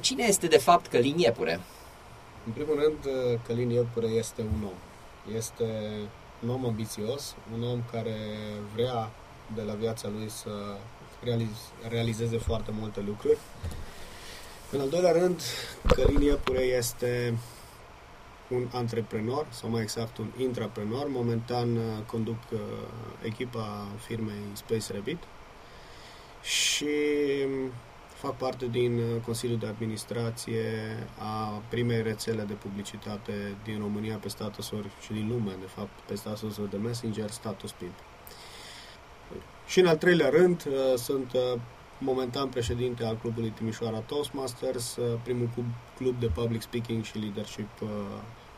Cine este de fapt Călin Iepure? În primul rând, Călin Iepure este un om. Este un om ambițios, un om care vrea de la viața lui să realiz- realizeze foarte multe lucruri. În al doilea rând, Călin Iepure este un antreprenor, sau mai exact un intraprenor. Momentan uh, conduc uh, echipa firmei Space Rabbit și um, fac parte din uh, Consiliul de Administrație a primei rețele de publicitate din România pe statusuri și din lume, de fapt, pe statusuri de Messenger, Status Pimp. Și în al treilea rând, sunt momentan președinte al clubului Timișoara Toastmasters, primul club de public speaking și leadership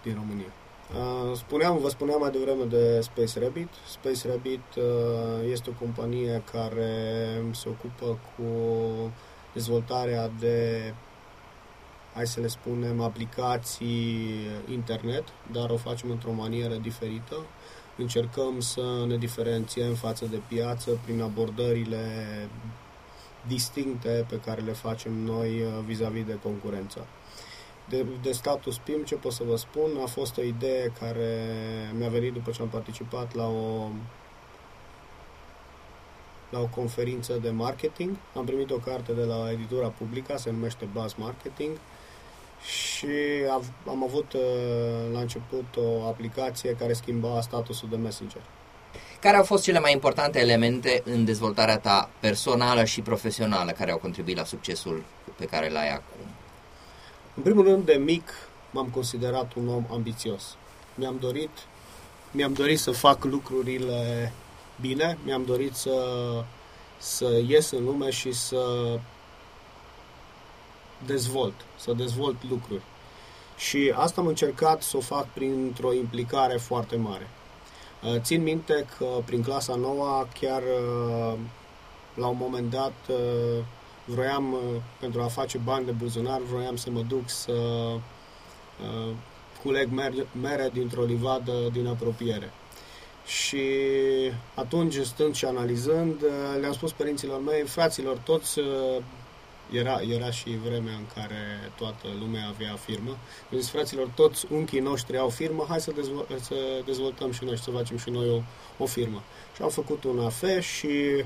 din România. Uh, spuneam, vă spuneam mai devreme de Space Rabbit. Space Rabbit uh, este o companie care se ocupă cu dezvoltarea de, hai să le spunem, aplicații internet, dar o facem într-o manieră diferită. Încercăm să ne diferențiem față de piață prin abordările distincte pe care le facem noi uh, vis-a-vis -vis de concurență de, de status PIM, ce pot să vă spun, a fost o idee care mi-a venit după ce am participat la o la o conferință de marketing. Am primit o carte de la editura publică, se numește Buzz Marketing și am avut uh, la început o aplicație care schimba statusul de messenger. Care au fost cele mai importante elemente în dezvoltarea ta personală și profesională care au contribuit la succesul pe care l-ai acum? În primul rând, de mic m-am considerat un om ambițios. Mi-am dorit, mi-am dorit să fac lucrurile bine, mi-am dorit să, să ies în lume și să dezvolt, să dezvolt lucruri. Și asta am încercat să o fac printr-o implicare foarte mare. Uh, țin minte că prin clasa nouă, chiar uh, la un moment dat, uh, vroiam, uh, pentru a face bani de buzunar, vroiam să mă duc să uh, culeg mere, mere dintr-o livadă din apropiere. Și atunci, stând și analizând, uh, le-am spus părinților mei, fraților, toți era, era și vremea în care toată lumea avea firmă. Deci, fraților, toți unchii noștri au firmă, hai să, dezvol- să dezvoltăm și noi și să facem și noi o, o firmă. Și am făcut un AFE și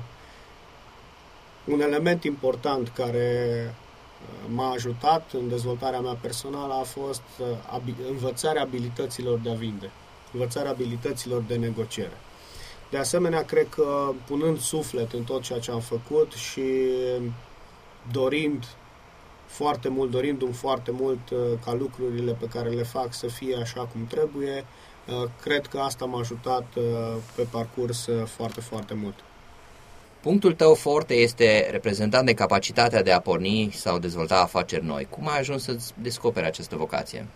un element important care uh, m-a ajutat în dezvoltarea mea personală a fost uh, învățarea abilităților de a vinde, învățarea abilităților de negociere. De asemenea, cred că punând suflet în tot ceea ce am făcut și dorind foarte mult, dorindu-mi foarte mult uh, ca lucrurile pe care le fac să fie așa cum trebuie, cred că asta m-a ajutat pe parcurs foarte, foarte mult. Punctul tău forte este reprezentat de capacitatea de a porni sau dezvolta afaceri noi. Cum ai ajuns să descoperi această vocație?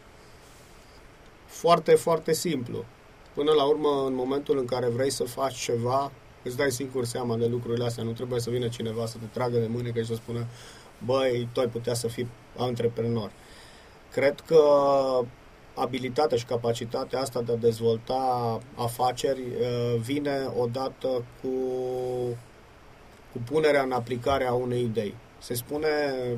Foarte, foarte simplu. Până la urmă, în momentul în care vrei să faci ceva, îți dai singur seama de lucrurile astea. Nu trebuie să vină cineva să te tragă de mânecă și să spună băi, tu ai putea să fii antreprenor. Cred că abilitatea și capacitatea asta de a dezvolta afaceri uh, vine odată cu cu punerea în aplicare a unei idei. Se spune,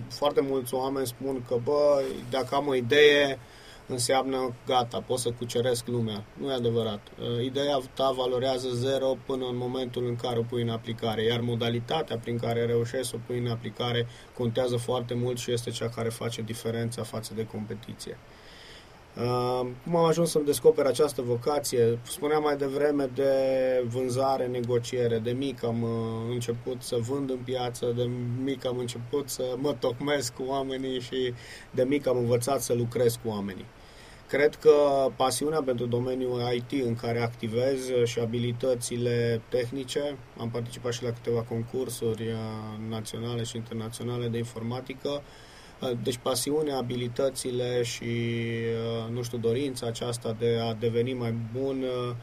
foarte mulți oameni spun că, bă, dacă am o idee, înseamnă gata, pot să cuceresc lumea. Nu e adevărat. Uh, ideea ta valorează zero până în momentul în care o pui în aplicare, iar modalitatea prin care reușești să o pui în aplicare contează foarte mult și este cea care face diferența față de competiție. Cum am ajuns să-mi descoper această vocație? Spuneam mai devreme de vânzare, negociere. De mic am uh, început să vând în piață, de mic am început să mă tocmesc cu oamenii și de mic am învățat să lucrez cu oamenii. Cred că pasiunea pentru domeniul IT în care activez și abilitățile tehnice, am participat și la câteva concursuri uh, naționale și internaționale de informatică, Uh, deci pasiunea, abilitățile și, uh, nu știu, dorința aceasta de a deveni mai bun uh,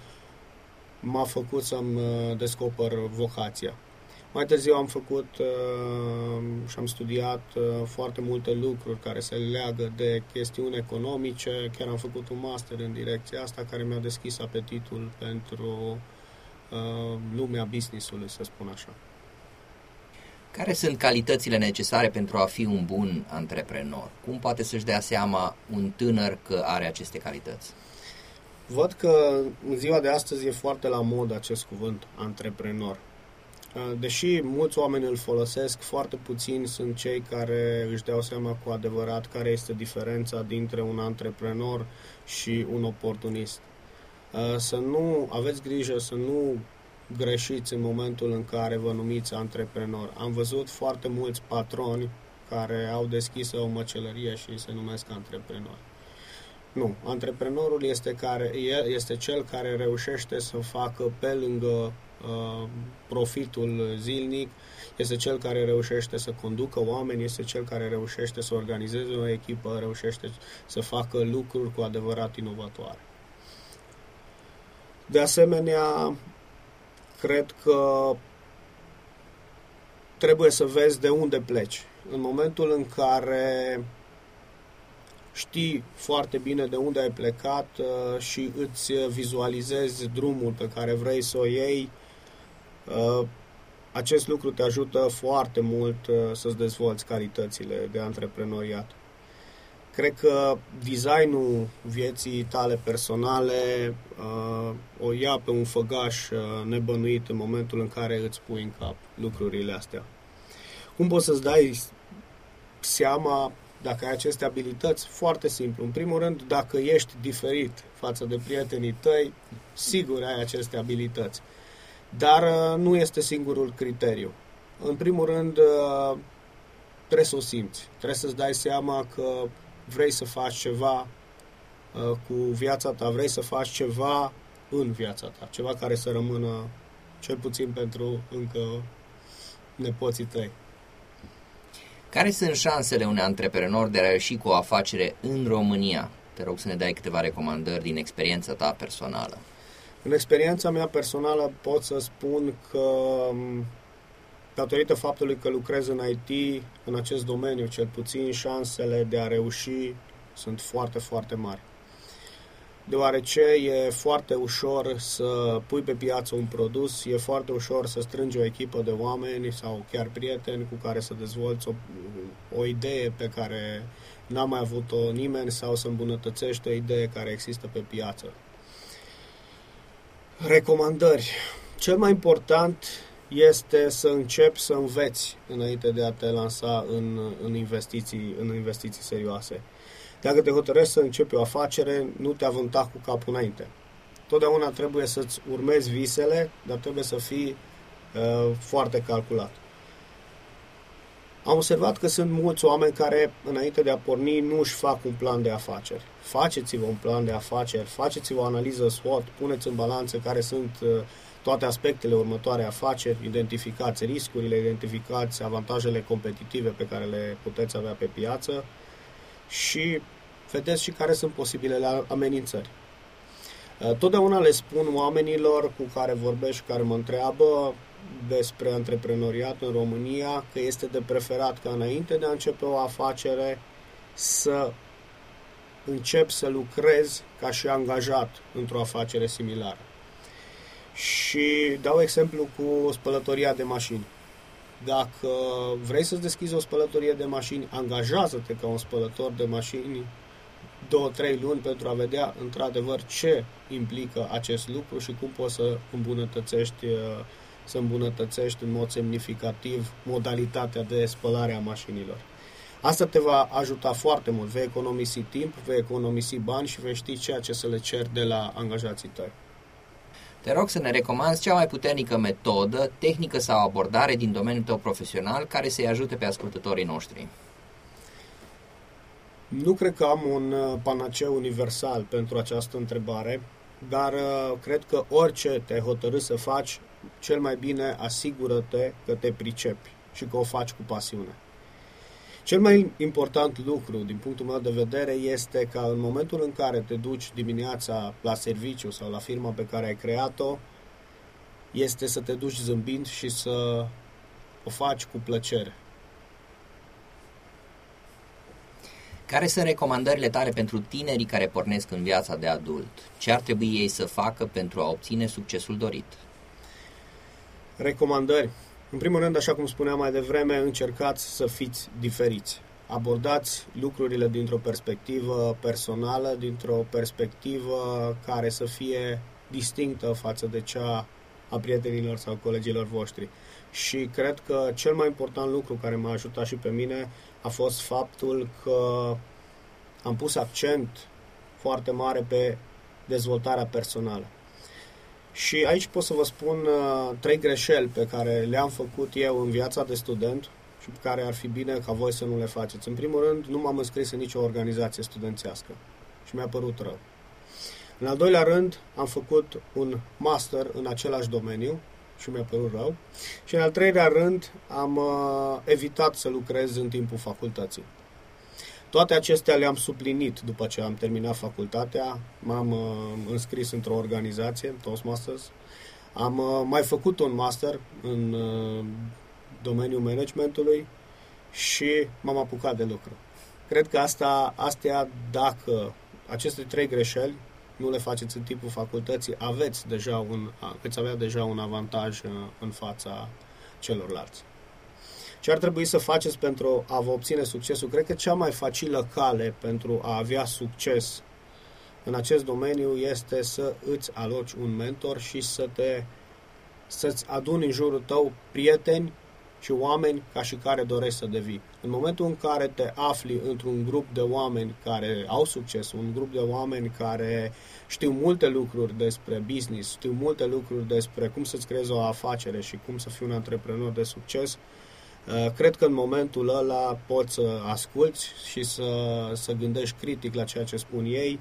m-a făcut să-mi descoper vocația. Mai târziu am făcut și am studiat foarte multe lucruri care se leagă de chestiuni economice. Chiar am făcut un master în direcția asta care mi-a deschis apetitul pentru lumea business-ului, să spun așa. Care sunt calitățile necesare pentru a fi un bun antreprenor? Cum poate să-și dea seama un tânăr că are aceste calități? Văd că în ziua de astăzi e foarte la mod acest cuvânt, antreprenor. Deși mulți oameni îl folosesc, foarte puțini sunt cei care își dau seama cu adevărat care este diferența dintre un antreprenor și un oportunist. Să nu aveți grijă să nu greșiți în momentul în care vă numiți antreprenor. Am văzut foarte mulți patroni care au deschis o măcelărie și se numesc antreprenori. Nu, antreprenorul este, care, este cel care reușește să facă pe lângă uh, profitul zilnic, este cel care reușește să conducă oameni, este cel care reușește să organizeze o echipă, reușește să facă lucruri cu adevărat inovatoare. De asemenea, cred că trebuie să vezi de unde pleci. În momentul în care știi foarte bine de unde ai plecat uh, și îți vizualizezi drumul pe care vrei să o iei, uh, acest lucru te ajută foarte mult uh, să-ți dezvolți calitățile de antreprenoriat. Cred că designul vieții tale personale uh, o ia pe un făgaș uh, nebănuit în momentul în care îți pui în cap lucrurile astea. Cum poți să-ți dai seama dacă ai aceste abilități? Foarte simplu. În primul rând, dacă ești diferit față de prietenii tăi, sigur ai aceste abilități. Dar uh, nu este singurul criteriu. În primul rând, uh, trebuie să o simți. Trebuie să-ți dai seama că vrei să faci ceva uh, cu viața ta, vrei să faci ceva în viața ta, ceva care să rămână cel puțin pentru încă nepoții tăi. Care sunt șansele unui antreprenor de a reuși cu o afacere în România? Te rog să ne dai câteva recomandări din experiența ta personală. În experiența mea personală pot să spun că um, datorită faptului că lucrez în IT, în acest domeniu cel puțin, șansele de a reuși sunt foarte, foarte mari. Deoarece e foarte ușor să pui pe piață un produs, e foarte ușor să strângi o echipă de oameni sau chiar prieteni cu care să dezvolți o, o idee pe care n-a mai avut-o nimeni sau să îmbunătățești o idee care există pe piață. Recomandări. Cel mai important este să începi să înveți înainte de a te lansa în, în, investiții, în investiții serioase. Dacă te hotărăști să începi o afacere, nu te avânta cu capul înainte. Totdeauna trebuie să-ți urmezi visele, dar trebuie să fii uh, foarte calculat. Am observat că sunt mulți oameni care, înainte de a porni, nu își fac un plan de afaceri. Faceți-vă un plan de afaceri, faceți-vă o analiză SWOT, puneți în balanță care sunt uh, toate aspectele următoare afaceri, identificați riscurile, identificați avantajele competitive pe care le puteți avea pe piață și vedeți și care sunt posibilele amenințări. Uh, totdeauna le spun oamenilor cu care vorbesc și care mă întreabă despre antreprenoriat în România că este de preferat ca înainte de a începe o afacere să încep să lucrez ca și angajat într-o afacere similară. Și dau exemplu cu spălătoria de mașini. Dacă vrei să-ți deschizi o spălătorie de mașini, angajează-te ca un spălător de mașini două, trei luni pentru a vedea într-adevăr ce implică acest lucru și cum poți să îmbunătățești, să îmbunătățești în mod semnificativ modalitatea de spălare a mașinilor. Asta te va ajuta foarte mult. Vei economisi timp, vei economisi bani și vei ști ceea ce să le cer de la angajații tăi. Te rog să ne recomanzi cea mai puternică metodă, tehnică sau abordare din domeniul tău profesional care să-i ajute pe ascultătorii noștri. Nu cred că am un uh, panaceu universal pentru această întrebare, dar uh, cred că orice te hotărâi să faci, cel mai bine asigură-te că te pricepi și că o faci cu pasiune. Cel mai important lucru, din punctul meu de vedere, este ca în momentul în care te duci dimineața la serviciu sau la firma pe care ai creat-o, este să te duci zâmbind și să o faci cu plăcere. Care sunt recomandările tale pentru tinerii care pornesc în viața de adult? Ce ar trebui ei să facă pentru a obține succesul dorit? Recomandări. În primul rând, așa cum spuneam mai devreme, încercați să fiți diferiți. Abordați lucrurile dintr-o perspectivă personală, dintr-o perspectivă care să fie distinctă față de cea a prietenilor sau colegilor voștri. Și cred că cel mai important lucru care m-a ajutat și pe mine a fost faptul că am pus accent foarte mare pe dezvoltarea personală. Și aici pot să vă spun uh, trei greșeli pe care le-am făcut eu în viața de student și pe care ar fi bine ca voi să nu le faceți. În primul rând, nu m-am înscris în nicio organizație studențească și mi-a părut rău. În al doilea rând, am făcut un master în același domeniu și mi-a părut rău. Și în al treilea rând, am uh, evitat să lucrez în timpul facultății. Toate acestea le-am suplinit după ce am terminat facultatea. M-am uh, înscris într-o organizație, Toastmasters. Am uh, mai făcut un master în uh, domeniul managementului și m-am apucat de lucru. Cred că asta, astea, dacă aceste trei greșeli nu le faceți în timpul facultății, aveți deja un, veți avea deja un avantaj uh, în fața celorlalți. Ce ar trebui să faceți pentru a vă obține succesul? Cred că cea mai facilă cale pentru a avea succes în acest domeniu este să îți aloci un mentor și să te să-ți aduni în jurul tău prieteni și oameni ca și care dorești să devii. În momentul în care te afli într-un grup de oameni care au succes, un grup de oameni care știu multe lucruri despre business, știu multe lucruri despre cum să-ți creezi o afacere și cum să fii un antreprenor de succes, uh, cred că în momentul ăla poți să asculți și să, să gândești critic la ceea ce spun ei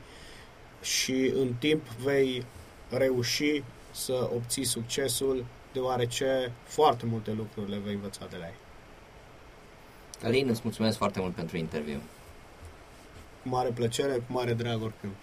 și în timp vei reuși să obții succesul deoarece foarte multe lucruri le vei învăța de la ei. Alin, îți mulțumesc foarte mult pentru interviu. Cu mare plăcere, cu mare drag oricând.